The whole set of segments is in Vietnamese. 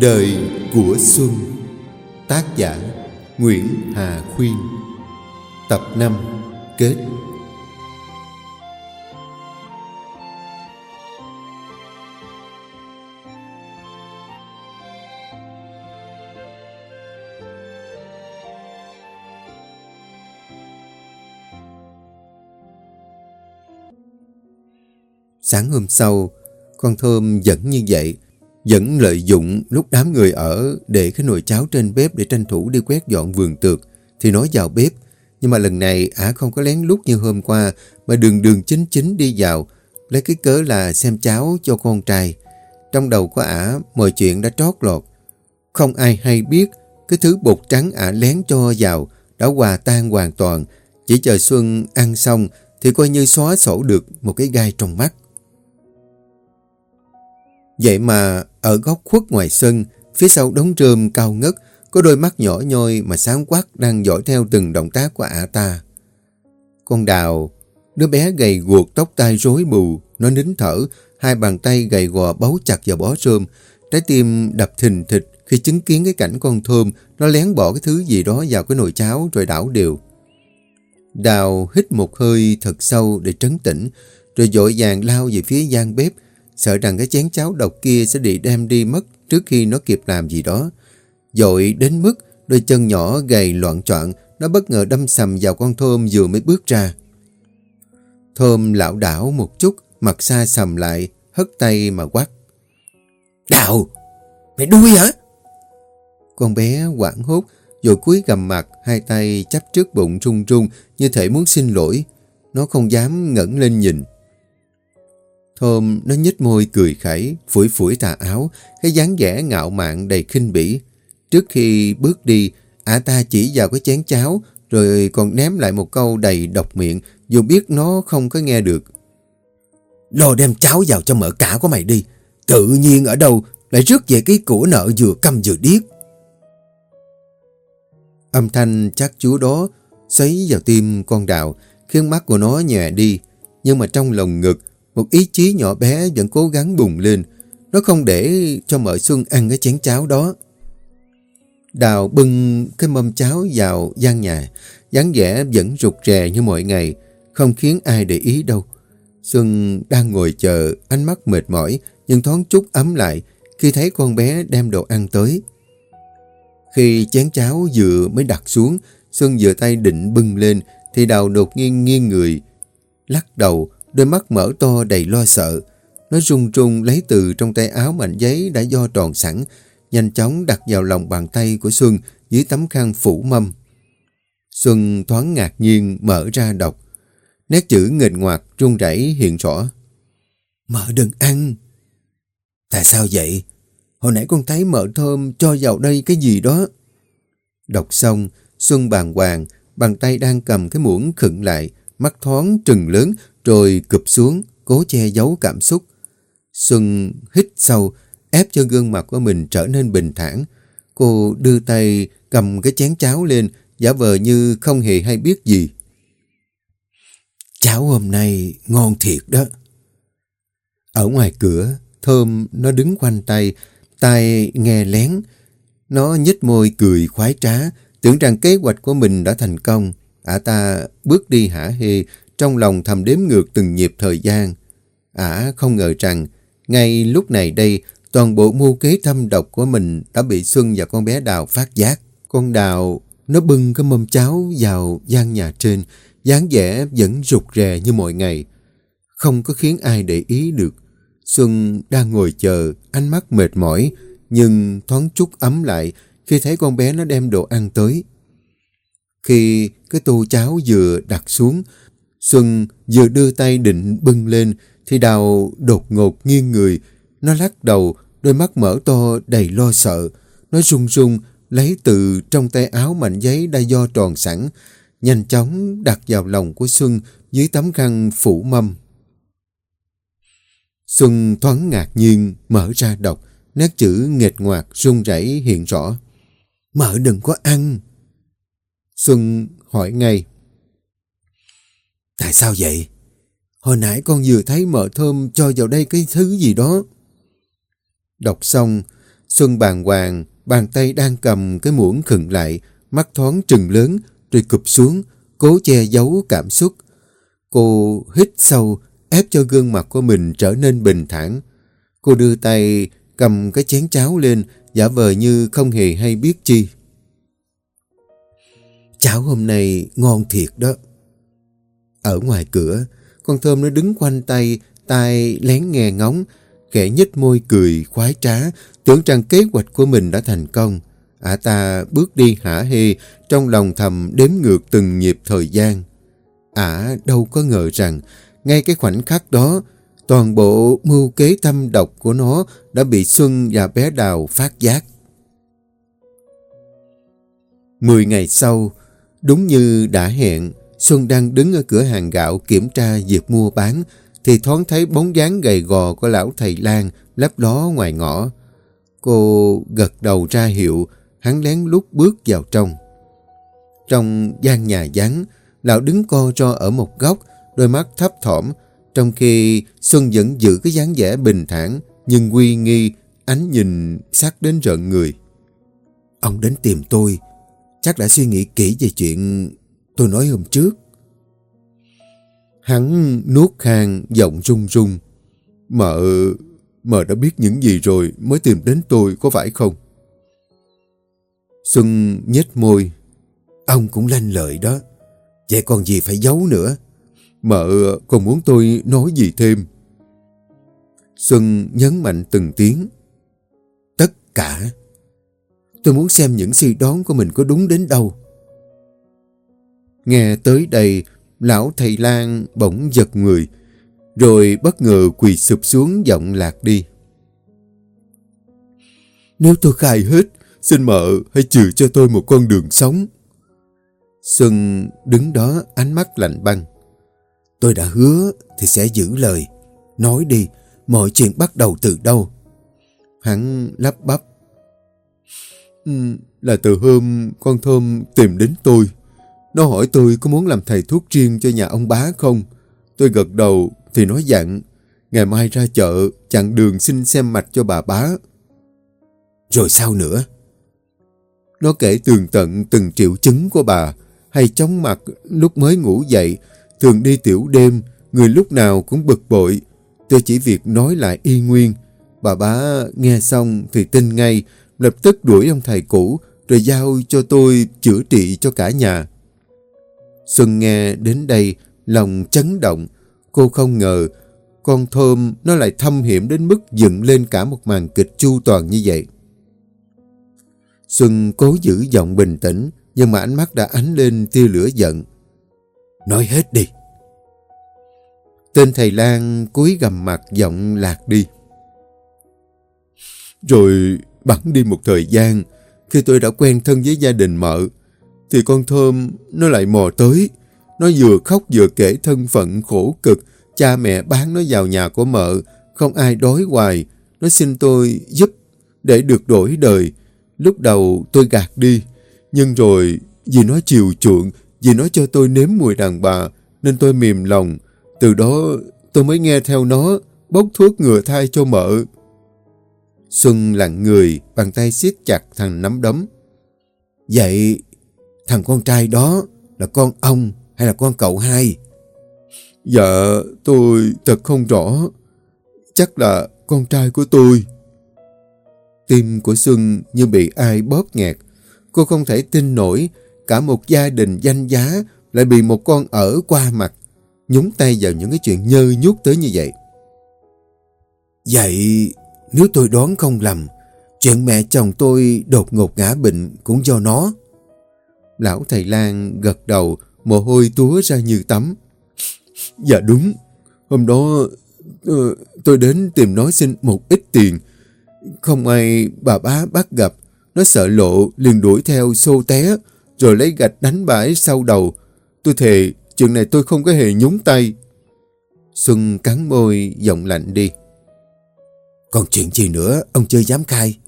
Đời của Xuân Tác giả Nguyễn Hà Khuyên Tập 5 Kết. Sáng hôm sau, con Thơm vẫn như vậy, vẫn lợi dụng lúc đám người ở để cái nồi cháo trên bếp để tranh thủ đi quét dọn vườn tược, thì nói vào bếp. Nhưng mà lần này ả không có lén lút như hôm qua, mà đường đường chính chính đi vào, lấy cái cớ là xem cháo cho con trai. Trong đầu của ả, mọi chuyện đã trót lọt. Không ai hay biết, cái thứ bột trắng ả lén cho vào đã hòa tan hoàn toàn. Chỉ chờ Xuân ăn xong thì coi như xóa sổ được một cái gai trong mắt. Vậy mà ở góc khuất ngoài sân, phía sau đống rơm cao ngất, có đôi mắt nhỏ nhoi mà sáng quắc đang dõi theo từng động tác của ả ta. Con đào, đứa bé gầy guộc tóc tai rối bù, nó nín thở, hai bàn tay gầy gò bấu chặt vào bó rơm, trái tim đập thình thịch khi chứng kiến cái cảnh con thơm nó lén bỏ cái thứ gì đó vào cái nồi cháo rồi đảo đều. Đào hít một hơi thật sâu để trấn tĩnh, rồi dội vàng lao về phía gian bếp, sợ rằng cái chén cháo độc kia sẽ bị đem đi mất trước khi nó kịp làm gì đó. Dội đến mức đôi chân nhỏ gầy loạn troạn, nó bất ngờ đâm sầm vào con Thơm vừa mới bước ra. Thơm lão đảo một chút, mặt xa sầm lại, hất tay mà quát. Đào! Mày đuôi hả? Con bé quảng hốt, rồi cúi gầm mặt, hai tay chắp trước bụng run run như thể muốn xin lỗi. Nó không dám ngẩng lên nhìn. Thơm nó nhếch môi cười khẩy, phủi phủi tà áo, cái dáng vẻ ngạo mạn đầy khinh bỉ. Trước khi bước đi, ả ta chỉ vào cái chén cháo, rồi còn ném lại một câu đầy độc miệng, dù biết nó không có nghe được. Lo đem cháo vào cho mỡ cả của mày đi. Tự nhiên ở đâu lại rước về cái của nợ vừa căm vừa điếc. Âm thanh chắc chúa đó xoáy vào tim con đào, khiến mắt của nó nhòe đi. Nhưng mà trong lòng ngực, một ý chí nhỏ bé vẫn cố gắng bùng lên. Nó không để cho mợ Xuân ăn cái chén cháo đó. Đào bưng cái mâm cháo vào gian nhà, dáng vẻ vẫn rụt rè như mọi ngày, không khiến ai để ý đâu. Xuân đang ngồi chờ, ánh mắt mệt mỏi, nhưng thoáng chút ấm lại khi thấy con bé đem đồ ăn tới. Khi chén cháo vừa mới đặt xuống, Xuân vừa tay định bưng lên, thì đào đột nhiên nghiêng người, lắc đầu, đôi mắt mở to đầy lo sợ. Nó run run lấy từ trong tay áo mảnh giấy đã do tròn sẵn, nhanh chóng đặt vào lòng bàn tay của Xuân dưới tấm khăn phủ mâm. Xuân thoáng ngạc nhiên mở ra đọc. Nét chữ nghịch ngoạc run rẩy hiện rõ. Mợ đừng ăn. Tại sao vậy? Hồi nãy con thấy mợ thơm cho vào đây cái gì đó. Đọc xong, Xuân bàn hoàng, bàn tay đang cầm cái muỗng khựng lại, mắt thoáng trừng lớn rồi cụp xuống, cố che giấu cảm xúc. Xuân hít sâu, ép cho gương mặt của mình trở nên bình thản. Cô đưa tay cầm cái chén cháo lên, giả vờ như không hề hay biết gì. Cháo hôm nay ngon thiệt đó. Ở ngoài cửa, Thơm nó đứng quanh tay, tay nghe lén. Nó nhếch môi cười khoái trá, tưởng rằng kế hoạch của mình đã thành công. Ả ta bước đi hả hê, trong lòng thầm đếm ngược từng nhịp thời gian. Ả không ngờ rằng, ngay lúc này đây, toàn bộ mưu kế thâm độc của mình đã bị Xuân và con bé Đào phát giác. Con Đào, nó bưng cái mâm cháo vào gian nhà trên, dáng vẻ vẫn rụt rè như mọi ngày. Không có khiến ai để ý được. Xuân đang ngồi chờ, ánh mắt mệt mỏi, nhưng thoáng chút ấm lại khi thấy con bé nó đem đồ ăn tới. Khi cái tô cháo vừa đặt xuống, Xuân vừa đưa tay định bưng lên, thì Đào đột ngột nghiêng người. Nó lắc đầu, đôi mắt mở to đầy lo sợ. Nó run run lấy từ trong tay áo mảnh giấy đã do tròn sẵn, nhanh chóng đặt vào lòng của Xuân dưới tấm khăn phủ mâm. Xuân thoáng ngạc nhiên, mở ra đọc, nét chữ nghệt ngoạc run rẩy hiện rõ. Mợ đừng có ăn. Xuân hỏi ngay. Tại sao vậy? Hồi nãy con vừa thấy mợ thơm cho vào đây cái thứ gì đó. Đọc xong, Xuân bàng hoàng, bàn tay đang cầm cái muỗng khựng lại, mắt thoáng trừng lớn, rồi cụp xuống, cố che giấu cảm xúc. Cô hít sâu, ép cho gương mặt của mình trở nên bình thản. Cô đưa tay cầm cái chén cháo lên, giả vờ như không hề hay biết chi. Cháo hôm nay ngon thiệt đó. Ở ngoài cửa, con Thơm nó đứng quanh tay, tai lén nghe ngóng, khẽ nhếch môi cười khoái trá, tưởng rằng kế hoạch của mình đã thành công. Ả ta bước đi hả hê, trong lòng thầm đếm ngược từng nhịp thời gian. Ả đâu có ngờ rằng, ngay cái khoảnh khắc đó, toàn bộ mưu kế thâm độc của nó đã bị Xuân và bé Đào phát giác. Mười ngày sau, đúng như đã hẹn, Xuân đang đứng ở cửa hàng gạo kiểm tra việc mua bán, thì thoáng thấy bóng dáng gầy gò của lão thầy Lan lấp đó ngoài ngõ. Cô gật đầu ra hiệu, hắn lén lút bước vào trong. Trong gian nhà vắng, lão đứng co ro ở một góc, đôi mắt thấp thỏm, trong khi Xuân vẫn giữ cái dáng vẻ bình thản, nhưng uy nghi, ánh nhìn sắc đến rợn người. Ông đến tìm tôi, chắc đã suy nghĩ kỹ về chuyện tôi nói hôm trước. Hắn nuốt khang, giọng run run. Mợ, mợ đã biết những gì rồi mới tìm đến tôi, có phải không? Xuân nhếch môi. Ông cũng lanh lợi đó. Vậy còn gì phải giấu nữa? Mợ còn muốn tôi nói gì thêm? Xuân nhấn mạnh từng tiếng. Tất cả. Tôi muốn xem những suy đoán của mình có đúng đến đâu. Nghe tới đây, lão thầy lang bỗng giật người, rồi bất ngờ quỳ sụp xuống giọng lạc đi. Nếu tôi khai hết, xin mợ hãy trừ cho tôi một con đường sống. Xuân đứng đó ánh mắt lạnh băng. Tôi đã hứa thì sẽ giữ lời. Nói đi, mọi chuyện bắt đầu từ đâu? Hắn lắp bắp. Ừ, là từ hôm con Thơm tìm đến tôi. Nó hỏi tôi có muốn làm thầy thuốc riêng cho nhà ông bá không? Tôi gật đầu thì nói dặn. Ngày mai ra chợ, chặn đường xin xem mạch cho bà bá. Rồi sao nữa? Nó kể tường tận từng triệu chứng của bà, hay chóng mặt lúc mới ngủ dậy, thường đi tiểu đêm, người lúc nào cũng bực bội. Tôi chỉ việc nói lại y nguyên. Bà bá nghe xong thì tin ngay, lập tức đuổi ông thầy cũ, rồi giao cho tôi chữa trị cho cả nhà. Xuân nghe đến đây, lòng chấn động. Cô không ngờ, con thơm nó lại thâm hiểm đến mức dựng lên cả một màn kịch chu toàn như vậy. Xuân cố giữ giọng bình tĩnh, nhưng mà ánh mắt đã ánh lên tia lửa giận. Nói hết đi. Tên thầy Lan cúi gầm mặt giọng lạc đi. Rồi bắn đi một thời gian, khi tôi đã quen thân với gia đình mợ, thì con Thơm nó lại mò tới. Nó vừa khóc vừa kể thân phận khổ cực, cha mẹ bán nó vào nhà của mợ, không ai đói hoài. Nó xin tôi giúp để được đổi đời. Lúc đầu tôi gạt đi, nhưng rồi vì nó chiều chuộng, vì nó cho tôi nếm mùi đàn bà, nên tôi mềm lòng. Từ đó tôi mới nghe theo nó, bốc thuốc ngừa thai cho mợ. Xuân lặng người, bàn tay siết chặt thằng nắm đấm. Vậy thằng con trai đó là con ông hay là con cậu hai? Dạ, tôi thật không rõ. Chắc là con trai của tôi. Tim của Xuân như bị ai bóp nghẹt. Cô không thể tin nổi cả một gia đình danh giá lại bị một con ở qua mặt, nhúng tay vào những cái chuyện nhơ nhút tới như vậy. Vậy, nếu tôi đoán không lầm, chuyện mẹ chồng tôi đột ngột ngã bệnh cũng do nó. Lão thầy Lan gật đầu, mồ hôi túa ra như tắm. Dạ đúng, hôm đó ờ, tôi đến tìm nó xin một ít tiền. Không ai bà bá bắt gặp, nó sợ lộ liền đuổi theo xô té, rồi lấy gạch đánh bà ấy sau đầu. Tôi thề, chuyện này tôi không có hề nhúng tay. Xuân cắn môi, giọng lạnh đi. Còn chuyện gì nữa, ông chưa dám khai.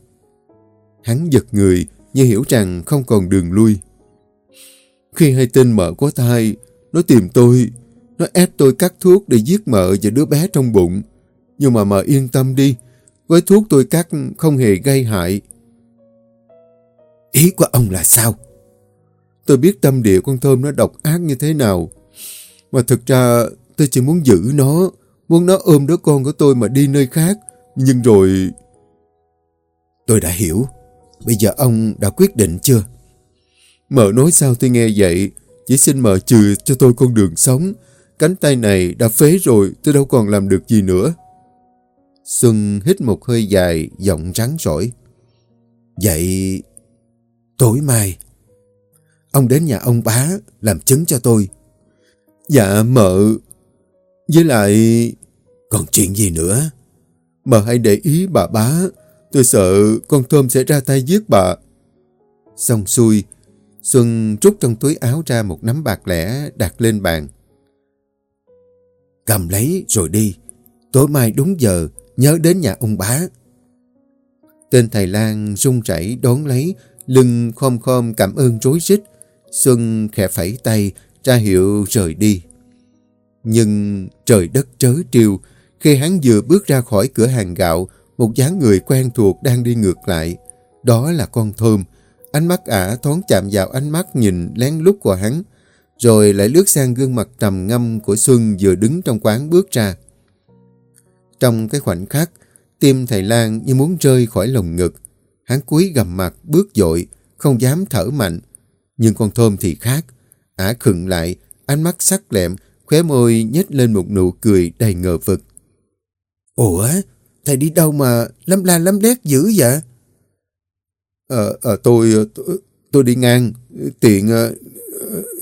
Hắn giật người, như hiểu rằng không còn đường lui. Khi hay tin mợ có thai, nó tìm tôi, nó ép tôi cắt thuốc để giết mợ và đứa bé trong bụng. Nhưng mà mợ yên tâm đi, Với thuốc tôi cắt không hề gây hại. Ý của ông là sao? Tôi biết tâm địa con Thơm nó độc ác như thế nào. Mà thực ra tôi chỉ muốn giữ nó, muốn nó ôm đứa con của tôi mà đi nơi khác. Nhưng rồi... Tôi đã hiểu. Bây giờ ông đã quyết định chưa? Mợ nói sao tôi nghe vậy, chỉ xin mợ trừ cho tôi con đường sống. Cánh tay này đã phế rồi, tôi đâu còn làm được gì nữa. Xuân hít một hơi dài, giọng rắn rỏi. Vậy, tối mai, ông đến nhà ông bá làm chứng cho tôi. Dạ, mợ. Với lại, còn chuyện gì nữa? Mợ hãy để ý bà bá, tôi sợ con Thơm sẽ ra tay giết bà. Xong xuôi, Xuân rút trong túi áo ra một nắm bạc lẻ đặt lên bàn. Cầm lấy rồi đi. Tối mai đúng giờ, nhớ đến nhà ông bá. Tên thầy Lan run rẩy đón lấy, lưng khom khom cảm ơn rối rít. Xuân khẽ phẩy tay, ra hiệu rời đi. Nhưng trời đất trớ triều, khi hắn vừa bước ra khỏi cửa hàng gạo, một dáng người quen thuộc đang đi ngược lại. Đó là con Thơm. Ánh mắt ả thoáng chạm vào ánh mắt nhìn lén lút của hắn, rồi lại lướt sang gương mặt trầm ngâm của Xuân vừa đứng trong quán bước ra. Trong cái khoảnh khắc, tim thầy Lan như muốn rơi khỏi lồng ngực. Hắn cúi gầm mặt, bước dội, không dám thở mạnh. Nhưng con Thơm thì khác. Ả khựng lại, ánh mắt sắc lẹm, khóe môi nhếch lên một nụ cười đầy ngờ vực. Ủa, thầy đi đâu mà lắm la lắm đét dữ vậy? Ờ, à, tôi, ờ, tôi, ờ, tôi đi ngang, tiện, à,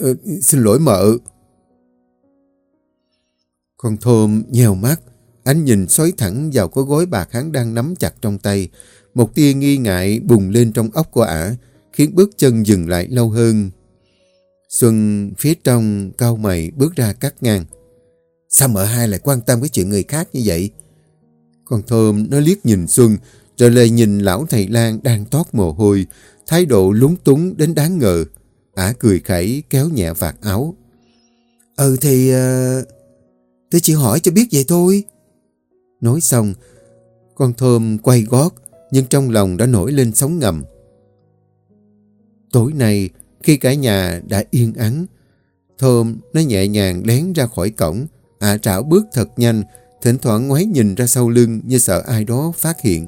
à, xin lỗi mợ. Con Thơm nhèo mắt, ánh nhìn xoáy thẳng vào cái gối bạc hắn đang nắm chặt trong tay. Một tia nghi ngại bùng lên trong óc của ả, khiến bước chân dừng lại lâu hơn. Xuân phía trong cao mày bước ra cắt ngang. Sao mợ hai lại quan tâm cái chuyện người khác như vậy? Con Thơm nó liếc nhìn Xuân, rồi lại nhìn lão thầy Lan đang toát mồ hôi, thái độ lúng túng đến đáng ngờ. Ả cười khẩy kéo nhẹ vạt áo. Ừ thì... Uh, tôi chỉ hỏi cho biết vậy thôi. Nói xong, con Thơm quay gót, nhưng trong lòng đã nổi lên sóng ngầm. Tối nay, khi cả nhà đã yên ắng, Thơm nó nhẹ nhàng lén ra khỏi cổng, ả à trảo bước thật nhanh, thỉnh thoảng ngoái nhìn ra sau lưng như sợ ai đó phát hiện.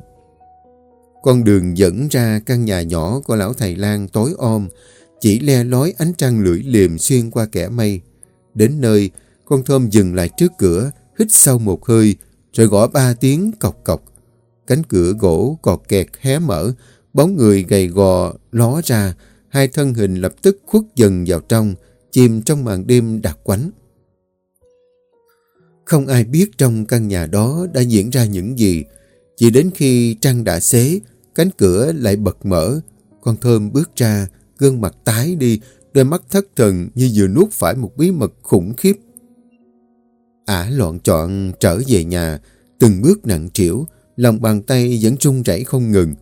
Con đường dẫn ra căn nhà nhỏ của lão thầy lang tối om, chỉ le lói ánh trăng lưỡi liềm xuyên qua kẻ mây. Đến nơi, con Thơm dừng lại trước cửa, hít sâu một hơi, rồi gõ ba tiếng cọc cọc. Cánh cửa gỗ cọt kẹt hé mở, bóng người gầy gò ló ra, hai thân hình lập tức khuất dần vào trong, chìm trong màn đêm đặc quánh. Không ai biết trong căn nhà đó đã diễn ra những gì, chỉ đến khi trăng đã xế, cánh cửa lại bật mở, con Thơm bước ra, gương mặt tái đi, đôi mắt thất thần như vừa nuốt phải một bí mật khủng khiếp. Ả loạn trọn trở về nhà, từng bước nặng trĩu, lòng bàn tay vẫn run rẩy không ngừng.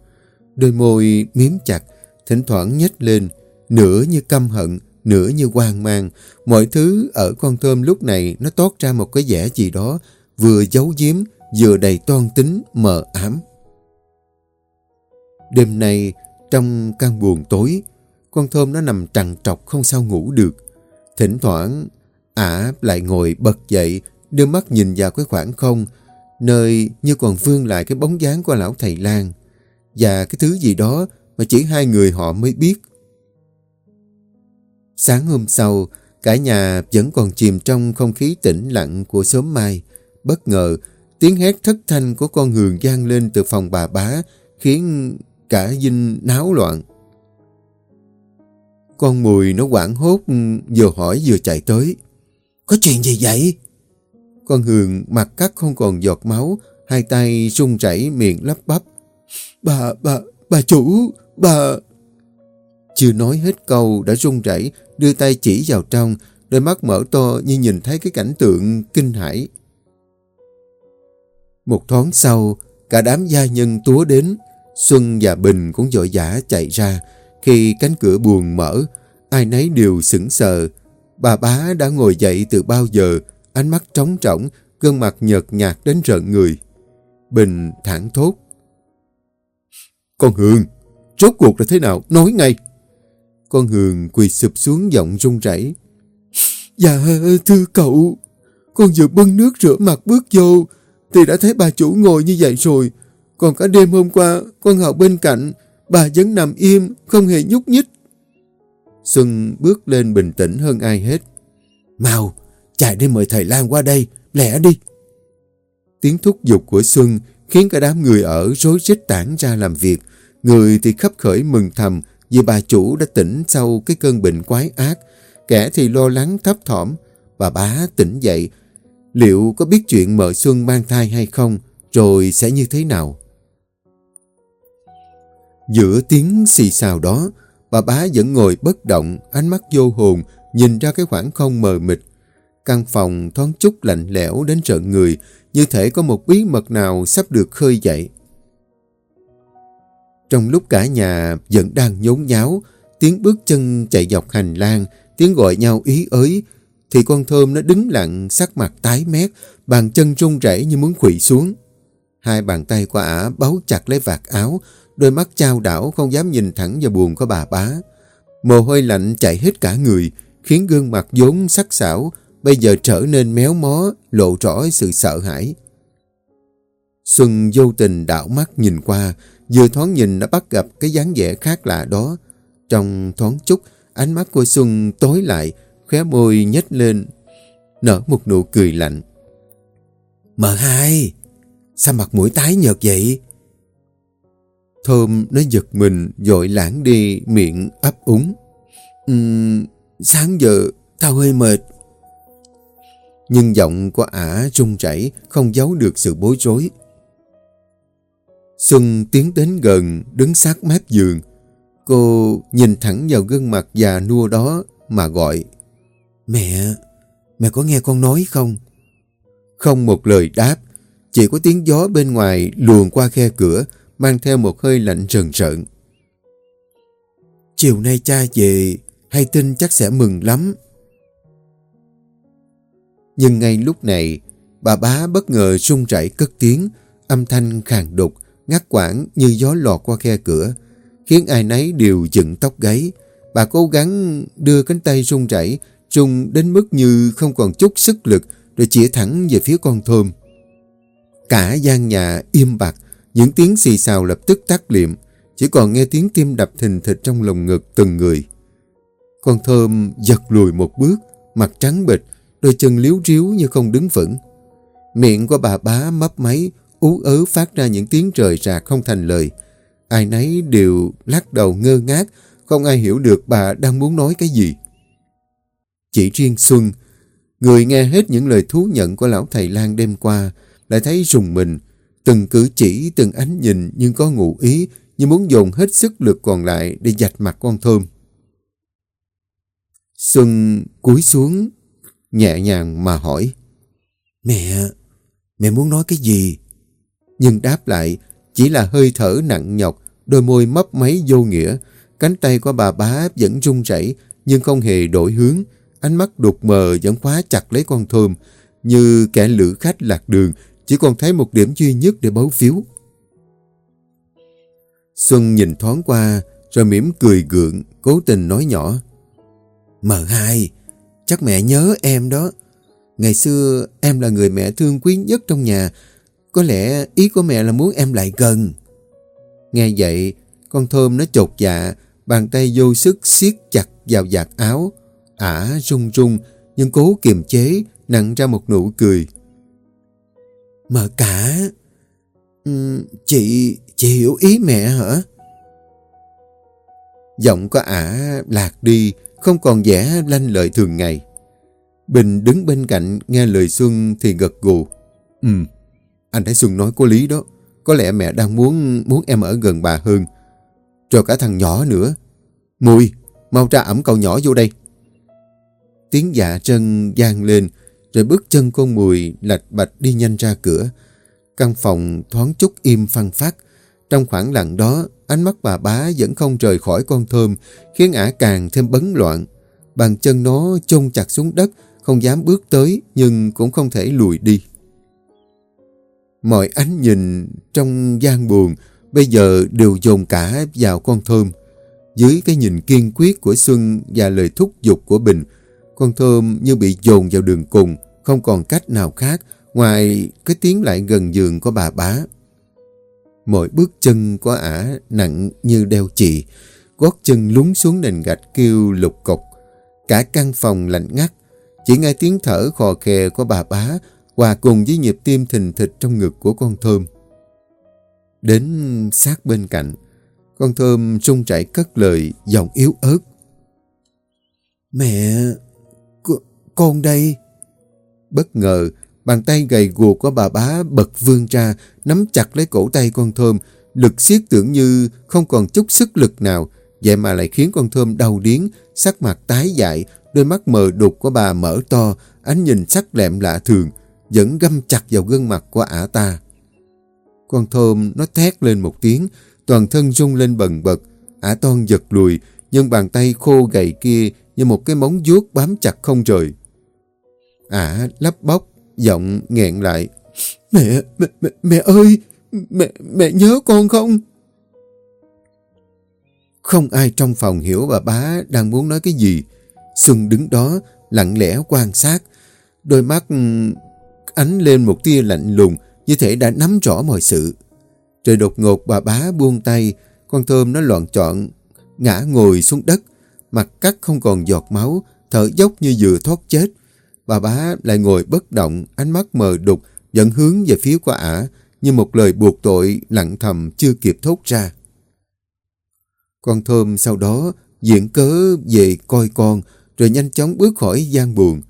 Đôi môi miếm chặt, thỉnh thoảng nhếch lên, nửa như căm hận, nửa như hoang mang. Mọi thứ ở con thơm lúc này nó toát ra một cái vẻ gì đó, vừa giấu giếm, vừa đầy toan tính, mờ ám. Đêm nay, trong căn buồn tối, con thơm nó nằm trằn trọc không sao ngủ được. Thỉnh thoảng, ả lại ngồi bật dậy, đưa mắt nhìn vào cái khoảng không, nơi như còn vương lại cái bóng dáng của lão thầy Lan. Và cái thứ gì đó mà chỉ hai người họ mới biết. Sáng hôm sau, cả nhà vẫn còn chìm trong không khí tĩnh lặng của sớm mai. Bất ngờ, tiếng hét thất thanh của con hường gian lên từ phòng bà bá, khiến cả dinh náo loạn. Con mùi nó quảng hốt, vừa hỏi vừa chạy tới. Có chuyện gì vậy? Con Hường mặt cắt không còn giọt máu, hai tay run rẩy miệng lắp bắp. Bà, bà, bà chủ, bà... Chưa nói hết câu đã run rẩy đưa tay chỉ vào trong, đôi mắt mở to như nhìn thấy cái cảnh tượng kinh hãi. Một thoáng sau, cả đám gia nhân túa đến, Xuân và Bình cũng dội dã chạy ra. Khi cánh cửa buồn mở, ai nấy đều sững sờ. Bà bá đã ngồi dậy từ bao giờ, ánh mắt trống trỏng, gương mặt nhợt nhạt đến rợn người. Bình thẳng thốt. Con Hường, rốt cuộc là thế nào? Nói ngay. Con Hường quỳ sụp xuống giọng run rẩy. Dạ, thưa cậu, con vừa bưng nước rửa mặt bước vô, thì đã thấy bà chủ ngồi như vậy rồi. Còn cả đêm hôm qua, con Hậu bên cạnh, bà vẫn nằm im, không hề nhúc nhích. Xuân bước lên bình tĩnh hơn ai hết. Mau, chạy đi mời thầy Lan qua đây, lẹ đi. Tiếng thúc giục của Xuân khiến cả đám người ở rối rít tản ra làm việc. Người thì khắp khởi mừng thầm vì bà chủ đã tỉnh sau cái cơn bệnh quái ác. Kẻ thì lo lắng thấp thỏm. Bà bá tỉnh dậy. Liệu có biết chuyện mợ Xuân mang thai hay không? Rồi sẽ như thế nào? Giữa tiếng xì xào đó, bà bá vẫn ngồi bất động, ánh mắt vô hồn, nhìn ra cái khoảng không mờ mịt. Căn phòng thoáng chút lạnh lẽo đến trợn người, như thể có một bí mật nào sắp được khơi dậy. Trong lúc cả nhà vẫn đang nhốn nháo, tiếng bước chân chạy dọc hành lang, tiếng gọi nhau ý ới, thì con thơm nó đứng lặng, sắc mặt tái mét, bàn chân run rẩy như muốn khủy xuống. Hai bàn tay của ả bấu chặt lấy vạt áo, đôi mắt trao đảo không dám nhìn thẳng vào buồn của bà bá. Mồ hôi lạnh chạy hết cả người, khiến gương mặt vốn sắc sảo, bây giờ trở nên méo mó, lộ rõ sự sợ hãi. Xuân vô tình đảo mắt nhìn qua, vừa thoáng nhìn đã bắt gặp cái dáng vẻ khác lạ đó. Trong thoáng chút, ánh mắt của Xuân tối lại, khóe môi nhếch lên, nở một nụ cười lạnh. Mợ hai, sao mặt mũi tái nhợt vậy? Thơm nó giật mình dội lãng đi miệng ấp úng. Uhm, sáng giờ tao hơi mệt. Nhưng giọng của ả trung chảy không giấu được sự bối rối. Xuân tiến đến gần, đứng sát mép giường. Cô nhìn thẳng vào gương mặt già nua đó mà gọi. Mẹ, mẹ có nghe con nói không? Không một lời đáp, chỉ có tiếng gió bên ngoài luồn qua khe cửa, mang theo một hơi lạnh rần rợn. Chiều nay cha về, hay tin chắc sẽ mừng lắm. Nhưng ngay lúc này, bà bá bất ngờ rung rẩy cất tiếng, âm thanh khàn đục, ngắt quãng như gió lọt qua khe cửa, khiến ai nấy đều dựng tóc gáy. Bà cố gắng đưa cánh tay rung rẩy, rung đến mức như không còn chút sức lực, rồi chỉ thẳng về phía con thơm. Cả gian nhà im bặt, những tiếng xì xào lập tức tắt liệm, chỉ còn nghe tiếng tim đập thình thịch trong lồng ngực từng người. Con thơm giật lùi một bước, mặt trắng bệch, đôi chân liếu riếu như không đứng vững. Miệng của bà bá mấp máy, ú ớ phát ra những tiếng trời rạc không thành lời. Ai nấy đều lắc đầu ngơ ngác, không ai hiểu được bà đang muốn nói cái gì. Chỉ riêng Xuân, người nghe hết những lời thú nhận của lão thầy Lan đêm qua, lại thấy rùng mình, từng cử chỉ, từng ánh nhìn nhưng có ngụ ý, như muốn dồn hết sức lực còn lại để dạch mặt con thơm. Xuân cúi xuống, nhẹ nhàng mà hỏi. Mẹ, mẹ muốn nói cái gì? Nhưng đáp lại chỉ là hơi thở nặng nhọc, đôi môi mấp máy vô nghĩa. Cánh tay của bà bá vẫn run rẩy nhưng không hề đổi hướng. Ánh mắt đục mờ vẫn khóa chặt lấy con thơm, như kẻ lữ khách lạc đường, chỉ còn thấy một điểm duy nhất để bấu phiếu. Xuân nhìn thoáng qua, rồi mỉm cười gượng, cố tình nói nhỏ. Mờ hai, chắc mẹ nhớ em đó. Ngày xưa em là người mẹ thương quý nhất trong nhà. Có lẽ ý của mẹ là muốn em lại gần. Nghe vậy, con thơm nó chột dạ, bàn tay vô sức siết chặt vào giặt áo. Ả rung rung nhưng cố kiềm chế, nặng ra một nụ cười. Mở cả, ừ, chị, chị hiểu ý mẹ hả? Giọng của ả lạc đi, không còn vẻ lanh lợi thường ngày. Bình đứng bên cạnh nghe lời Xuân thì gật gù. Ừ, anh thấy Xuân nói có lý đó. Có lẽ mẹ đang muốn muốn em ở gần bà hơn. Rồi cả thằng nhỏ nữa. Mùi, mau ra ẩm cậu nhỏ vô đây. Tiếng dạ trân gian lên, rồi bước chân con Mùi lạch bạch đi nhanh ra cửa. Căn phòng thoáng chút im phăng phát. Trong khoảng lặng đó, ánh mắt bà bá vẫn không rời khỏi con thơm, khiến ả càng thêm bấn loạn. Bàn chân nó chôn chặt xuống đất, không dám bước tới nhưng cũng không thể lùi đi. Mọi ánh nhìn trong gian buồn, bây giờ đều dồn cả vào con thơm. Dưới cái nhìn kiên quyết của Xuân và lời thúc giục của Bình, con thơm như bị dồn vào đường cùng, không còn cách nào khác ngoài cái tiếng lại gần giường của bà bá. Mỗi bước chân của ả nặng như đeo chì, gót chân lún xuống nền gạch kêu lục cục. Cả căn phòng lạnh ngắt, chỉ nghe tiếng thở khò khè của bà bá hòa cùng với nhịp tim thình thịch trong ngực của con thơm. Đến sát bên cạnh, con thơm rung rẩy cất lời giọng yếu ớt. Mẹ, con đây. Bất ngờ, bàn tay gầy gù của bà bá bật vươn ra, nắm chặt lấy cổ tay con thơm, lực siết tưởng như không còn chút sức lực nào, vậy mà lại khiến con thơm đau điến, sắc mặt tái dại, đôi mắt mờ đục của bà mở to, ánh nhìn sắc lẹm lạ thường, vẫn găm chặt vào gương mặt của ả ta. Con thơm nó thét lên một tiếng, toàn thân rung lên bần bật, ả toan giật lùi, nhưng bàn tay khô gầy kia như một cái móng vuốt bám chặt không rời. Ả lắp bóc, giọng nghẹn lại. Mẹ, mẹ, mẹ, mẹ ơi, mẹ, mẹ nhớ con không? Không ai trong phòng hiểu bà bá đang muốn nói cái gì. Xuân đứng đó, lặng lẽ quan sát. Đôi mắt ừ, ánh lên một tia lạnh lùng, như thể đã nắm rõ mọi sự. Trời đột ngột bà bá buông tay, con thơm nó loạn trọn, ngã ngồi xuống đất, mặt cắt không còn giọt máu, thở dốc như vừa thoát chết. Bà bá lại ngồi bất động, ánh mắt mờ đục, dẫn hướng về phía của ả, như một lời buộc tội lặng thầm chưa kịp thốt ra. Con thơm sau đó diễn cớ về coi con, rồi nhanh chóng bước khỏi gian buồn.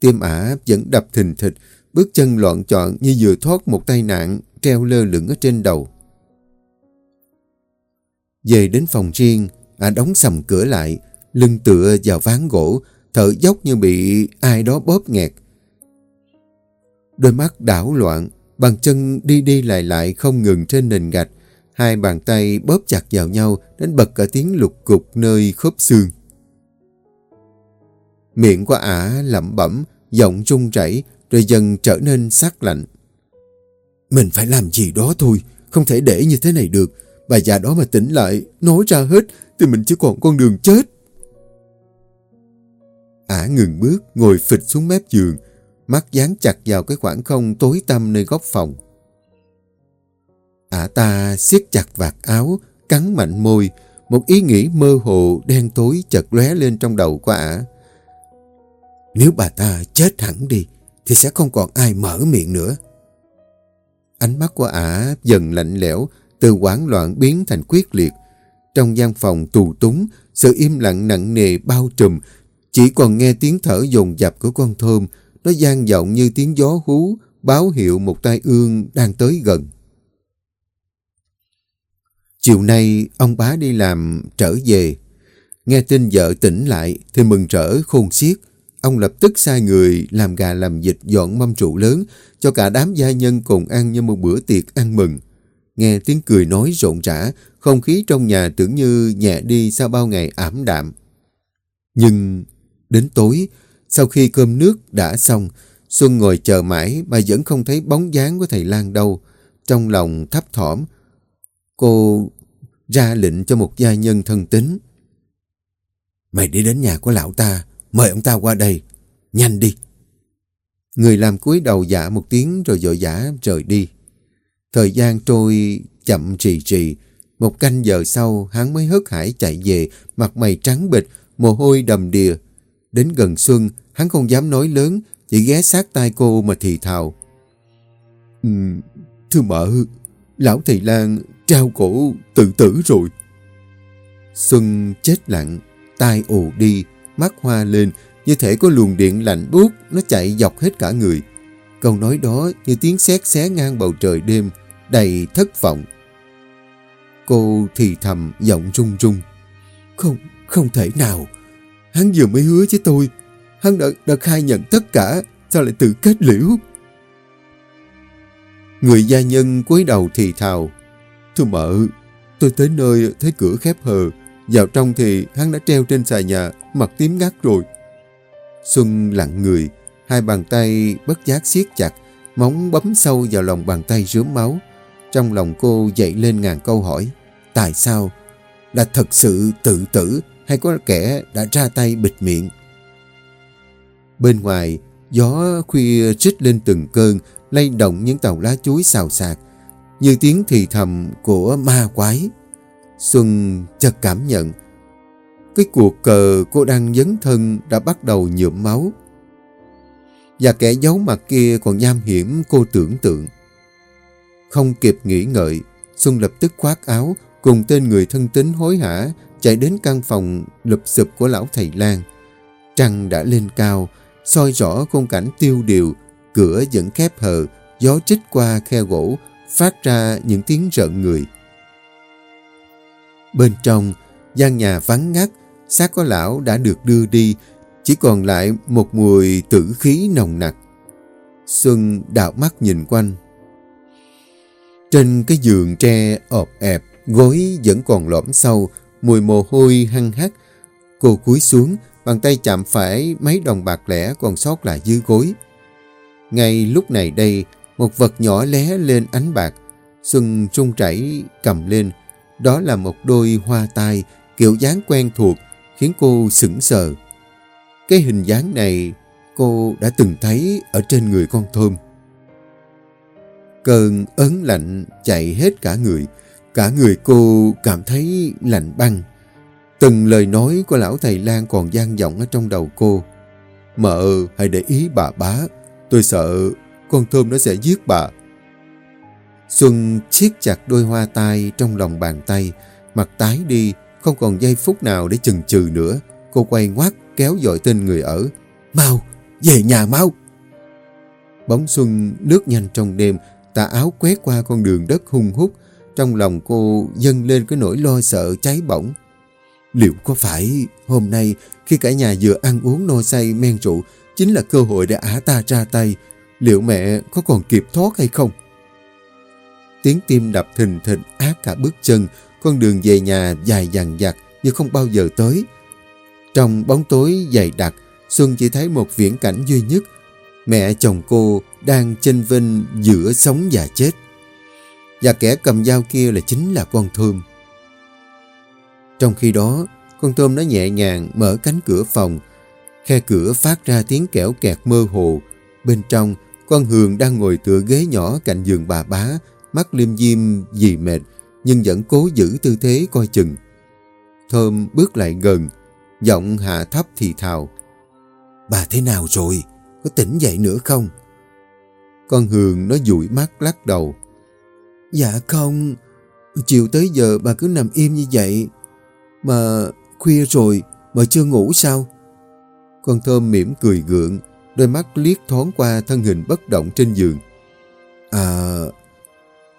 Tim ả vẫn đập thình thịch, bước chân loạn trọn như vừa thoát một tai nạn treo lơ lửng ở trên đầu. Về đến phòng riêng, ả đóng sầm cửa lại, lưng tựa vào ván gỗ, thở dốc như bị ai đó bóp nghẹt. Đôi mắt đảo loạn, bàn chân đi đi lại lại không ngừng trên nền gạch, hai bàn tay bóp chặt vào nhau đến bật cả tiếng lục cục nơi khớp xương. Miệng của ả lẩm bẩm, giọng run rẩy rồi dần trở nên sắc lạnh. Mình phải làm gì đó thôi, không thể để như thế này được. Bà già đó mà tỉnh lại, nói ra hết, thì mình chỉ còn con đường chết. Ả ngừng bước, ngồi phịch xuống mép giường, mắt dán chặt vào cái khoảng không tối tăm nơi góc phòng. Ả ta siết chặt vạt áo, cắn mạnh môi, một ý nghĩ mơ hồ đen tối chợt lóe lên trong đầu của ả. Nếu bà ta chết hẳn đi, thì sẽ không còn ai mở miệng nữa. Ánh mắt của ả dần lạnh lẽo, từ hoảng loạn biến thành quyết liệt. Trong gian phòng tù túng, sự im lặng nặng nề bao trùm, chỉ còn nghe tiếng thở dồn dập của con thơm, nó gian vọng như tiếng gió hú, báo hiệu một tai ương đang tới gần. Chiều nay, ông bá đi làm trở về. Nghe tin vợ tỉnh lại thì mừng rỡ khôn xiết. Ông lập tức sai người làm gà làm dịch dọn mâm trụ lớn cho cả đám gia nhân cùng ăn như một bữa tiệc ăn mừng. Nghe tiếng cười nói rộn rã, không khí trong nhà tưởng như nhẹ đi sau bao ngày ảm đạm. Nhưng đến tối, sau khi cơm nước đã xong, Xuân ngồi chờ mãi mà vẫn không thấy bóng dáng của thầy Lan đâu. Trong lòng thấp thỏm, cô ra lệnh cho một gia nhân thân tính Mày đi đến nhà của lão ta, mời ông ta qua đây. Nhanh đi. Người làm cúi đầu dạ một tiếng rồi dội dã rời đi. Thời gian trôi chậm trì trì. Một canh giờ sau hắn mới hớt hải chạy về, mặt mày trắng bịch, mồ hôi đầm đìa. Đến gần xuân, hắn không dám nói lớn, chỉ ghé sát tai cô mà thì thào. Ừ, thưa mợ, lão thầy Lan trao cổ tự tử rồi. Xuân chết lặng, tai ù đi, mắt hoa lên, như thể có luồng điện lạnh buốt nó chạy dọc hết cả người. Câu nói đó như tiếng sét xé ngang bầu trời đêm, đầy thất vọng. Cô thì thầm giọng run run. Không, không thể nào. Hắn vừa mới hứa với tôi. Hắn đã, đã khai nhận tất cả, sao lại tự kết liễu? Người gia nhân cúi đầu thì thào. Thưa mợ, tôi tới nơi thấy cửa khép hờ. Vào trong thì hắn đã treo trên xà nhà, mặt tím ngắt rồi. Xuân lặng người, hai bàn tay bất giác siết chặt, móng bấm sâu vào lòng bàn tay rướm máu. Trong lòng cô dậy lên ngàn câu hỏi. Tại sao? là thật sự tự tử hay có kẻ đã ra tay bịt miệng? Bên ngoài, gió khuya trích lên từng cơn, lay động những tàu lá chuối xào xạc, như tiếng thì thầm của ma quái. Xuân chợt cảm nhận, cái cuộc cờ cô đang dấn thân đã bắt đầu nhuộm máu. Và kẻ giấu mặt kia còn nham hiểm cô tưởng tượng. Không kịp nghĩ ngợi, Xuân lập tức khoác áo cùng tên người thân tín hối hả chạy đến căn phòng lụp sụp của lão thầy Lan. Trăng đã lên cao, soi rõ khung cảnh tiêu điều, cửa vẫn khép hờ, gió chích qua khe gỗ, phát ra những tiếng rợn người. Bên trong, gian nhà vắng ngắt, xác có lão đã được đưa đi, chỉ còn lại một mùi tử khí nồng nặc. Xuân đảo mắt nhìn quanh. Trên cái giường tre ọp ẹp, gối vẫn còn lõm sâu, mùi mồ hôi hăng hắc. Cô cúi xuống, bàn tay chạm phải mấy đồng bạc lẻ còn sót lại dưới gối. Ngay lúc này đây, một vật nhỏ lé lên ánh bạc. Xuân trung chảy cầm lên. Đó là một đôi hoa tai, kiểu dáng quen thuộc, khiến cô sững sờ. Cái hình dáng này cô đã từng thấy ở trên người con thơm. Cơn ớn lạnh chạy hết cả người. Cả người cô cảm thấy lạnh băng. Từng lời nói của lão thầy Lan còn gian vọng ở trong đầu cô. Mợ ờ, hãy để ý bà bá. Tôi sợ con thơm nó sẽ giết bà. Xuân siết chặt đôi hoa tai trong lòng bàn tay. Mặt tái đi, không còn giây phút nào để chừng chừ nữa. Cô quay ngoắt kéo dội tên người ở. Mau, về nhà mau. Bóng Xuân lướt nhanh trong đêm, tà áo quét qua con đường đất hung hút. Trong lòng cô dâng lên cái nỗi lo sợ cháy bỏng. Liệu có phải hôm nay khi cả nhà vừa ăn uống no say men rượu chính là cơ hội để ả ta ra tay? Liệu mẹ có còn kịp thoát hay không? Tiếng tim đập thình thịch ác cả bước chân, con đường về nhà dài dằng dặc như không bao giờ tới. Trong bóng tối dày đặc, Xuân chỉ thấy một viễn cảnh duy nhất. Mẹ chồng cô đang chênh vinh giữa sống và chết. Và kẻ cầm dao kia là chính là con Thơm. Trong khi đó, con Thơm nó nhẹ nhàng mở cánh cửa phòng. Khe cửa phát ra tiếng kẻo kẹt mơ hồ. Bên trong, con Hường đang ngồi tựa ghế nhỏ cạnh giường bà bá, mắt liêm diêm vì mệt, nhưng vẫn cố giữ tư thế coi chừng. Thơm bước lại gần, giọng hạ thấp thì thào. Bà thế nào rồi? Có tỉnh dậy nữa không? Con Hường nó dụi mắt lắc đầu. Dạ không, chiều tới giờ bà cứ nằm im như vậy. Mà khuya rồi, mà chưa ngủ sao? Con Thơm mỉm cười gượng, đôi mắt liếc thoáng qua thân hình bất động trên giường. À,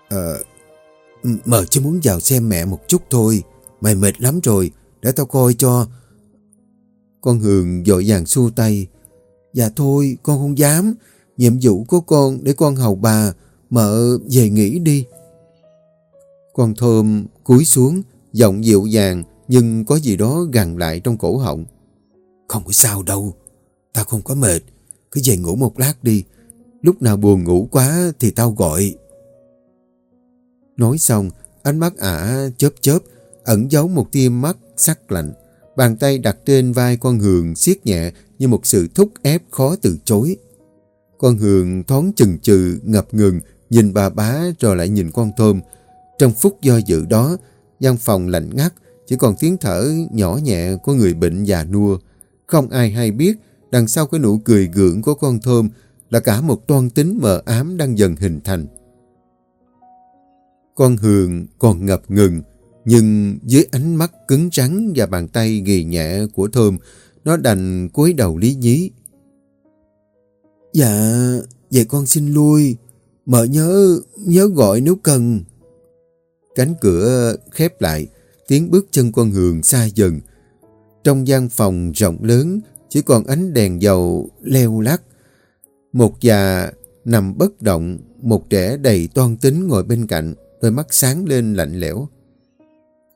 à, mờ chỉ muốn vào xem mẹ một chút thôi. Mày mệt lắm rồi, để tao coi cho. Con Hường dội vàng xua tay. Dạ thôi, con không dám. Nhiệm vụ của con để con hầu bà, mợ về nghỉ đi. Con Thơm cúi xuống, giọng dịu dàng nhưng có gì đó gằn lại trong cổ họng. Không có sao đâu, tao không có mệt, cứ về ngủ một lát đi. Lúc nào buồn ngủ quá thì tao gọi. Nói xong, ánh mắt ả chớp chớp, ẩn giấu một tia mắt sắc lạnh. Bàn tay đặt trên vai con Hường siết nhẹ như một sự thúc ép khó từ chối. Con Hường thoáng chừng chừ, ngập ngừng, nhìn bà bá rồi lại nhìn con Thơm. Trong phút do dự đó, gian phòng lạnh ngắt, chỉ còn tiếng thở nhỏ nhẹ của người bệnh già nua. Không ai hay biết, đằng sau cái nụ cười gượng của con Thơm là cả một toan tính mờ ám đang dần hình thành. Con Hường còn ngập ngừng, nhưng dưới ánh mắt cứng trắng và bàn tay ghi nhẹ của Thơm, nó đành cúi đầu lý nhí. Dạ, vậy con xin lui. Mợ nhớ, nhớ gọi nếu cần. Cánh cửa khép lại, tiếng bước chân con Hường xa dần. Trong gian phòng rộng lớn, chỉ còn ánh đèn dầu leo lắc. Một già nằm bất động, một trẻ đầy toan tính ngồi bên cạnh, đôi mắt sáng lên lạnh lẽo.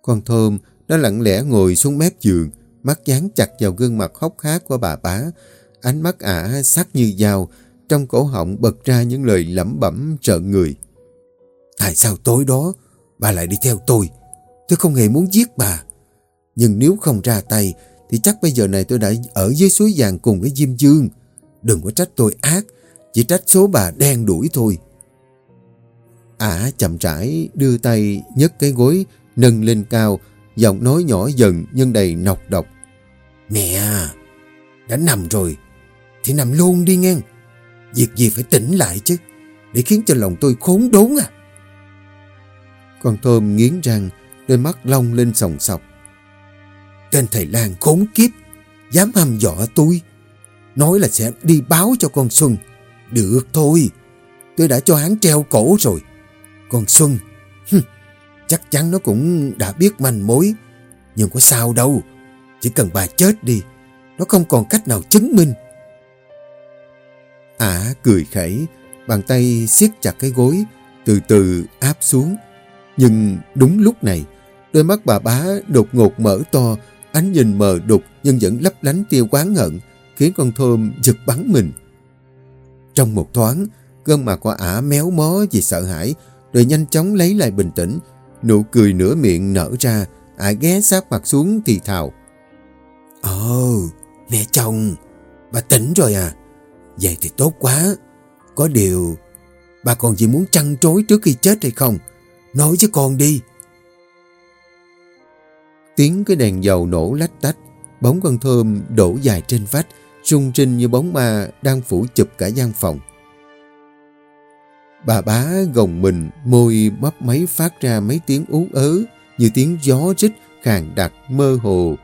Con Thơm, nó lặng lẽ ngồi xuống mép giường, mắt dán chặt vào gương mặt hốc hác của bà bá. Ánh mắt ả sắc như dao, trong cổ họng bật ra những lời lẩm bẩm trợ người. Tại sao tối đó bà lại đi theo tôi? Tôi không hề muốn giết bà. Nhưng nếu không ra tay thì chắc bây giờ này tôi đã ở dưới suối vàng cùng với Diêm Dương. Đừng có trách tôi ác, chỉ trách số bà đen đuổi thôi. Ả chậm rãi đưa tay nhấc cái gối nâng lên cao, giọng nói nhỏ dần nhưng đầy nọc độc. Mẹ à, đã nằm rồi, thì nằm luôn đi nghe. Việc gì phải tỉnh lại chứ, để khiến cho lòng tôi khốn đốn à. Con Thơm nghiến răng, đôi mắt long lên sòng sọc. Tên thầy Lan khốn kiếp, dám hăm dọa tôi. Nói là sẽ đi báo cho con Xuân. Được thôi, tôi đã cho hắn treo cổ rồi. Con Xuân, chắc chắn nó cũng đã biết manh mối. Nhưng có sao đâu, chỉ cần bà chết đi, nó không còn cách nào chứng minh. Ả cười khẩy, bàn tay siết chặt cái gối, từ từ áp xuống. Nhưng đúng lúc này, đôi mắt bà bá đột ngột mở to, ánh nhìn mờ đục nhưng vẫn lấp lánh tiêu quán hận, khiến con thơm giật bắn mình. Trong một thoáng, gương mặt của ả méo mó vì sợ hãi, rồi nhanh chóng lấy lại bình tĩnh, nụ cười nửa miệng nở ra, ả ghé sát mặt xuống thì thào. Ồ, mẹ chồng, bà tỉnh rồi à? Vậy thì tốt quá. Có điều, bà còn gì muốn trăn trối trước khi chết hay không? Nói với con đi. Tiếng cái đèn dầu nổ lách tách, bóng con thơm đổ dài trên vách, rung rinh như bóng ma đang phủ chụp cả gian phòng. Bà bá gồng mình, môi mấp máy phát ra mấy tiếng ú ớ, như tiếng gió rít, khàn đặc, mơ hồ.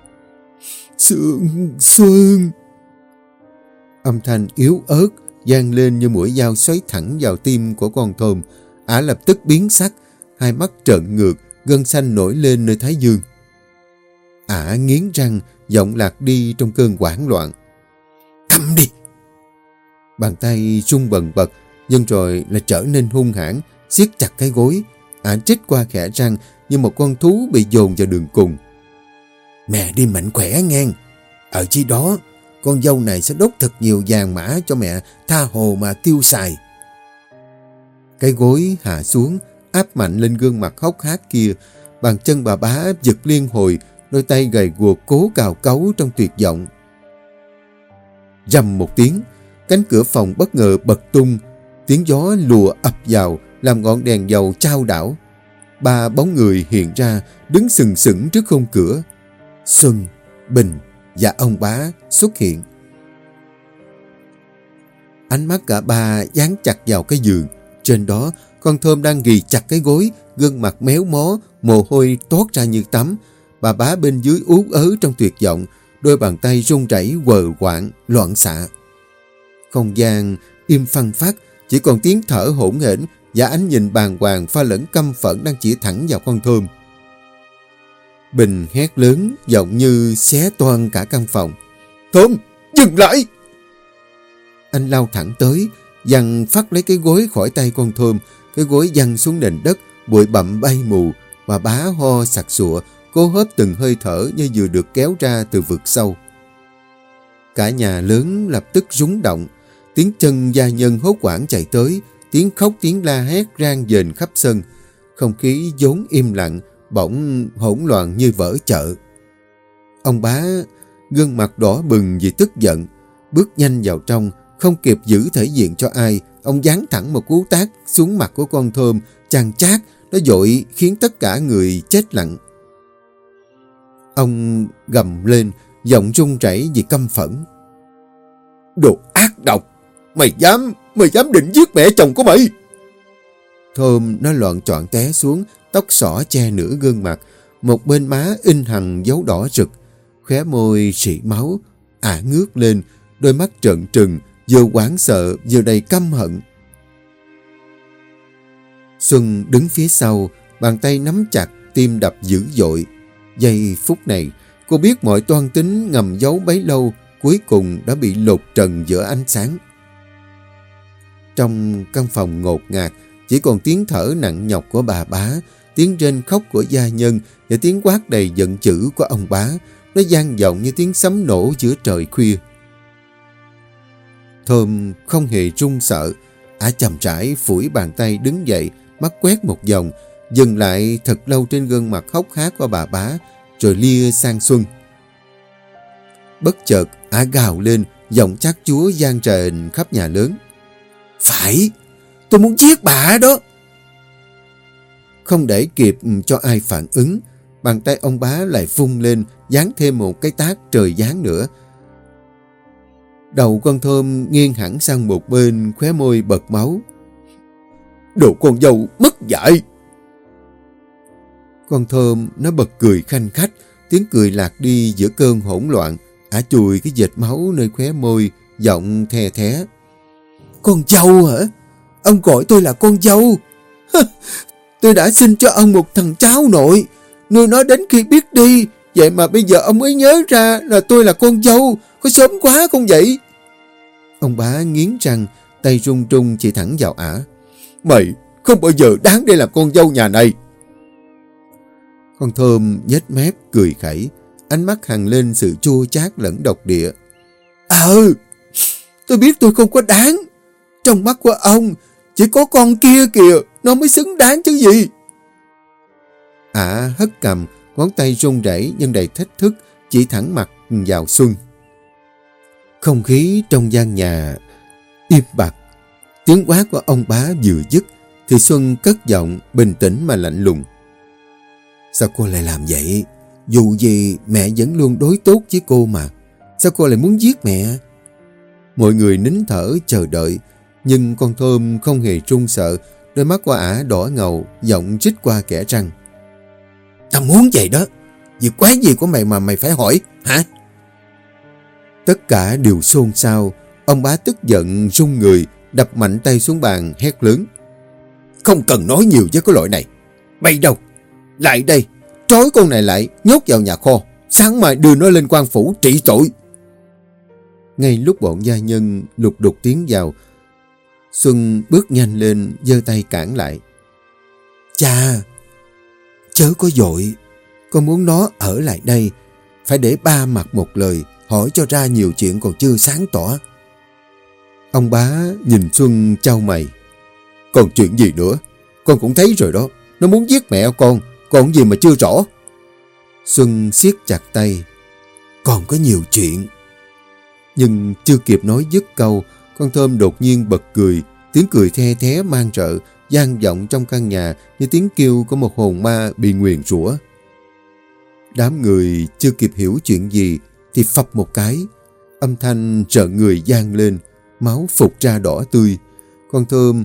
Sương, Xuân! Âm thanh yếu ớt, gian lên như mũi dao xoáy thẳng vào tim của con thơm. Ả lập tức biến sắc, hai mắt trợn ngược, gân xanh nổi lên nơi thái dương. Ả nghiến răng, giọng lạc đi trong cơn hoảng loạn. Cầm đi! Bàn tay rung bần bật, nhưng rồi là trở nên hung hãn, siết chặt cái gối. Ả trích qua khẽ răng như một con thú bị dồn vào đường cùng. Mẹ đi mạnh khỏe ngang. Ở chi đó, con dâu này sẽ đốt thật nhiều vàng mã cho mẹ tha hồ mà tiêu xài. Cái gối hạ xuống, áp mạnh lên gương mặt hốc hác kia. Bàn chân bà bá giật liên hồi, đôi tay gầy guộc cố cào cấu trong tuyệt vọng. Rầm một tiếng, cánh cửa phòng bất ngờ bật tung, tiếng gió lùa ập vào, làm ngọn đèn dầu trao đảo. Ba bóng người hiện ra, đứng sừng sững trước khung cửa. Xuân, Bình và ông bá xuất hiện. Ánh mắt cả ba dán chặt vào cái giường. Trên đó, con thơm đang ghi chặt cái gối, gương mặt méo mó, mồ hôi toát ra như tắm. Bà bá bên dưới ú ớ trong tuyệt vọng, đôi bàn tay run rẩy quờ quạng, loạn xạ. Không gian im phăng phát, chỉ còn tiếng thở hỗn hển và ánh nhìn bàng hoàng pha lẫn căm phẫn đang chỉ thẳng vào con thơm. Bình hét lớn, giọng như xé toan cả căn phòng. Thơm, dừng lại! Anh lao thẳng tới, dằn phát lấy cái gối khỏi tay con Thơm, cái gối văng xuống nền đất, bụi bặm bay mù, và bá ho sặc sụa, cố hớp từng hơi thở như vừa được kéo ra từ vực sâu. Cả nhà lớn lập tức rúng động, tiếng chân gia nhân hốt quảng chạy tới, tiếng khóc tiếng la hét rang dền khắp sân, không khí vốn im lặng, bỗng hỗn loạn như vỡ chợ. Ông bá, gương mặt đỏ bừng vì tức giận, bước nhanh vào trong, không kịp giữ thể diện cho ai, ông dán thẳng một cú tác xuống mặt của con thơm, chàng chát, nó dội khiến tất cả người chết lặng. Ông gầm lên, giọng run rẩy vì căm phẫn. Đồ ác độc! Mày dám, mày dám định giết mẹ chồng của mày! Thơm nó loạn trọn té xuống, tóc xỏ che nửa gương mặt, một bên má in hằn dấu đỏ rực, khóe môi sỉ máu, ả ngước lên, đôi mắt trợn trừng, vừa quảng sợ vừa đầy căm hận. Xuân đứng phía sau, bàn tay nắm chặt, tim đập dữ dội. Giây phút này, cô biết mọi toan tính ngầm giấu bấy lâu, cuối cùng đã bị lột trần giữa ánh sáng. Trong căn phòng ngột ngạt, chỉ còn tiếng thở nặng nhọc của bà bá, tiếng rên khóc của gia nhân và tiếng quát đầy giận dữ của ông bá. Nó gian vọng như tiếng sấm nổ giữa trời khuya. Thơm không hề run sợ. Ả chầm trải phủi bàn tay đứng dậy, mắt quét một vòng, dừng lại thật lâu trên gương mặt khóc khát của bà bá, rồi lia sang Xuân. Bất chợt, ả gào lên, giọng chắc chúa gian trền khắp nhà lớn. Phải, tôi muốn giết bà đó. Không để kịp cho ai phản ứng, bàn tay ông bá lại vung lên, dán thêm một cái tác trời dán nữa. Đầu con thơm nghiêng hẳn sang một bên, khóe môi bật máu. Đồ con dâu mất dạy! Con thơm nó bật cười khanh khách, tiếng cười lạc đi giữa cơn hỗn loạn, ả chùi cái dệt máu nơi khóe môi, giọng the thé. Con dâu hả? Ông gọi tôi là con dâu. tôi đã xin cho ông một thằng cháu nội, nuôi nó đến khi biết đi, vậy mà bây giờ ông mới nhớ ra là tôi là con dâu, có sớm quá không vậy? Ông bá nghiến răng, tay run run chỉ thẳng vào ả. Mày không bao giờ đáng để làm con dâu nhà này. Con thơm nhếch mép cười khẩy, ánh mắt hằng lên sự chua chát lẫn độc địa. Ờ, tôi biết tôi không có đáng. Trong mắt của ông, chỉ có con kia kìa, nó mới xứng đáng chứ gì. Ả hất cầm, ngón tay run rẩy nhưng đầy thách thức, chỉ thẳng mặt vào Xuân. Không khí trong gian nhà im bặt. Tiếng quát của ông bá vừa dứt, thì Xuân cất giọng bình tĩnh mà lạnh lùng. Sao cô lại làm vậy? Dù gì mẹ vẫn luôn đối tốt với cô mà. Sao cô lại muốn giết mẹ? Mọi người nín thở chờ đợi. Nhưng con Thơm không hề trung sợ. Đôi mắt của ả đỏ ngầu, giọng trích qua kẻ răng. Tao muốn vậy đó. Việc quái gì của mày mà mày phải hỏi, hả? Tất cả đều xôn xao. Ông bá tức giận rung người, đập mạnh tay xuống bàn, hét lớn. Không cần nói nhiều với cái loại này. Mày đâu? Lại đây, trói con này lại, nhốt vào nhà kho. Sáng mai đưa nó lên quan phủ trị tội. Ngay lúc bọn gia nhân lục đục tiến vào, Xuân bước nhanh lên, giơ tay cản lại. Cha, chớ có dội, con muốn nó ở lại đây, phải để ba mặt một lời, hỏi cho ra nhiều chuyện còn chưa sáng tỏ. Ông bá nhìn Xuân trao mày. Còn chuyện gì nữa? Con cũng thấy rồi đó. Nó muốn giết mẹ con, còn gì mà chưa rõ. Xuân siết chặt tay. Còn có nhiều chuyện. Nhưng chưa kịp nói dứt câu, con Thơm đột nhiên bật cười. Tiếng cười the thé mang rợ, gian vọng trong căn nhà như tiếng kêu của một hồn ma bị nguyền rủa. Đám người chưa kịp hiểu chuyện gì thì phập một cái. Âm thanh trợ người gian lên, máu phục ra đỏ tươi. Con Thơm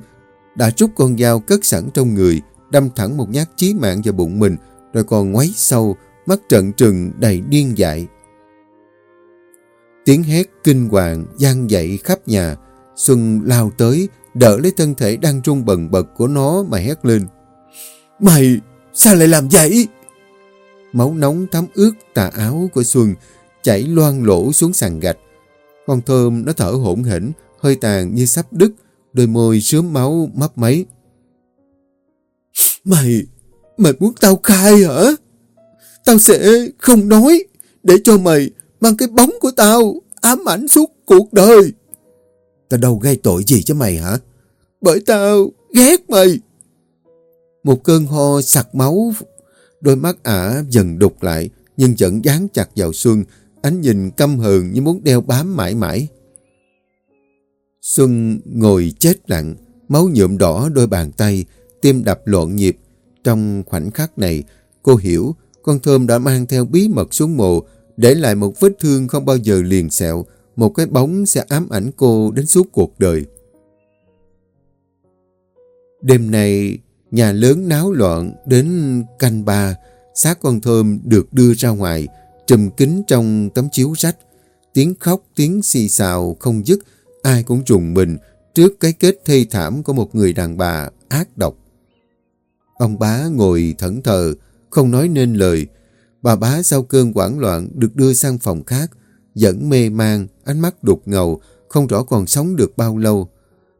đã rút con dao cất sẵn trong người, đâm thẳng một nhát chí mạng vào bụng mình, rồi còn ngoáy sâu, mắt trận trừng đầy điên dại. Tiếng hét kinh hoàng gian dậy khắp nhà, Xuân lao tới, đỡ lấy thân thể đang rung bần bật của nó mà hét lên. Mày, sao lại làm vậy? Máu nóng thấm ướt tà áo của Xuân, chảy loang lỗ xuống sàn gạch. Con thơm nó thở hổn hển, hơi tàn như sắp đứt, đôi môi sớm máu mấp máy. Mày, mày muốn tao khai hả? Tao sẽ không nói, để cho mày mang cái bóng của tao ám ảnh suốt cuộc đời. Tao đâu gây tội gì cho mày hả? Bởi tao ghét mày. Một cơn ho sặc máu, đôi mắt ả dần đục lại, nhưng vẫn dán chặt vào Xuân, ánh nhìn căm hờn như muốn đeo bám mãi mãi. Xuân ngồi chết lặng, máu nhuộm đỏ đôi bàn tay, tim đập loạn nhịp. Trong khoảnh khắc này, cô hiểu con Thơm đã mang theo bí mật xuống mồ, để lại một vết thương không bao giờ liền sẹo, một cái bóng sẽ ám ảnh cô đến suốt cuộc đời. Đêm nay, nhà lớn náo loạn đến canh ba, xác con Thơm được đưa ra ngoài, trùm kính trong tấm chiếu rách. Tiếng khóc, tiếng xì xào không dứt, ai cũng trùng mình trước cái kết thê thảm của một người đàn bà ác độc. Ông bá ngồi thẫn thờ, không nói nên lời. Bà bá sau cơn hoảng loạn được đưa sang phòng khác, vẫn mê man, ánh mắt đục ngầu, không rõ còn sống được bao lâu.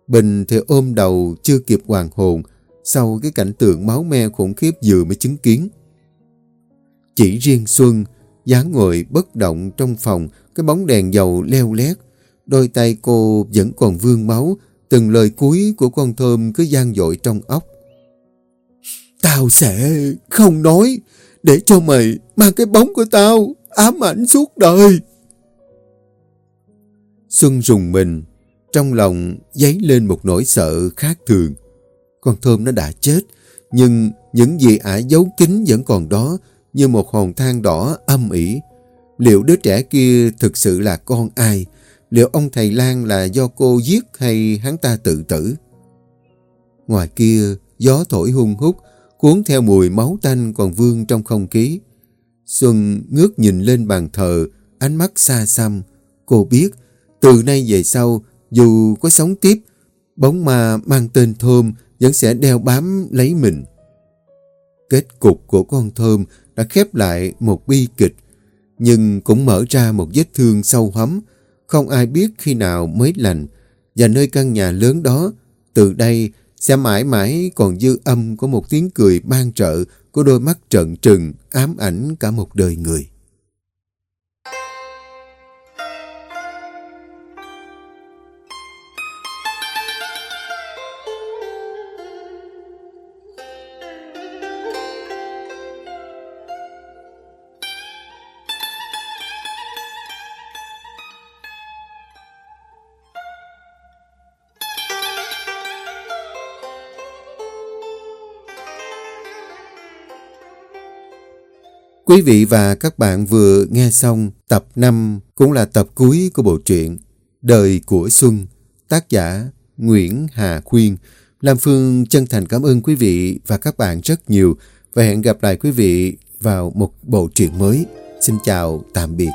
Bình thì ôm đầu chưa kịp hoàn hồn, sau cái cảnh tượng máu me khủng khiếp vừa mới chứng kiến. Chỉ riêng Xuân, dáng ngồi bất động trong phòng, cái bóng đèn dầu leo lét. Đôi tay cô vẫn còn vương máu, từng lời cuối của con thơm cứ gian dội trong óc. Tao sẽ không nói để cho mày mang cái bóng của tao ám ảnh suốt đời. Xuân rùng mình, trong lòng dấy lên một nỗi sợ khác thường. Con Thơm nó đã chết, nhưng những gì ả giấu kín vẫn còn đó như một hòn than đỏ âm ỉ. Liệu đứa trẻ kia thực sự là con ai? Liệu ông thầy Lan là do cô giết hay hắn ta tự tử? Ngoài kia, gió thổi hung hút, cuốn theo mùi máu tanh còn vương trong không khí. Xuân ngước nhìn lên bàn thờ, ánh mắt xa xăm. Cô biết, từ nay về sau, dù có sống tiếp, bóng ma mang tên Thơm vẫn sẽ đeo bám lấy mình. Kết cục của con Thơm đã khép lại một bi kịch, nhưng cũng mở ra một vết thương sâu hấm, không ai biết khi nào mới lành. Và nơi căn nhà lớn đó, từ đây sẽ mãi mãi còn dư âm của một tiếng cười ban trợ của đôi mắt trợn trừng ám ảnh cả một đời người. Quý vị và các bạn vừa nghe xong tập 5 cũng là tập cuối của bộ truyện Đời của Xuân, tác giả Nguyễn Hà Khuyên. Lam Phương chân thành cảm ơn quý vị và các bạn rất nhiều và hẹn gặp lại quý vị vào một bộ truyện mới. Xin chào, tạm biệt.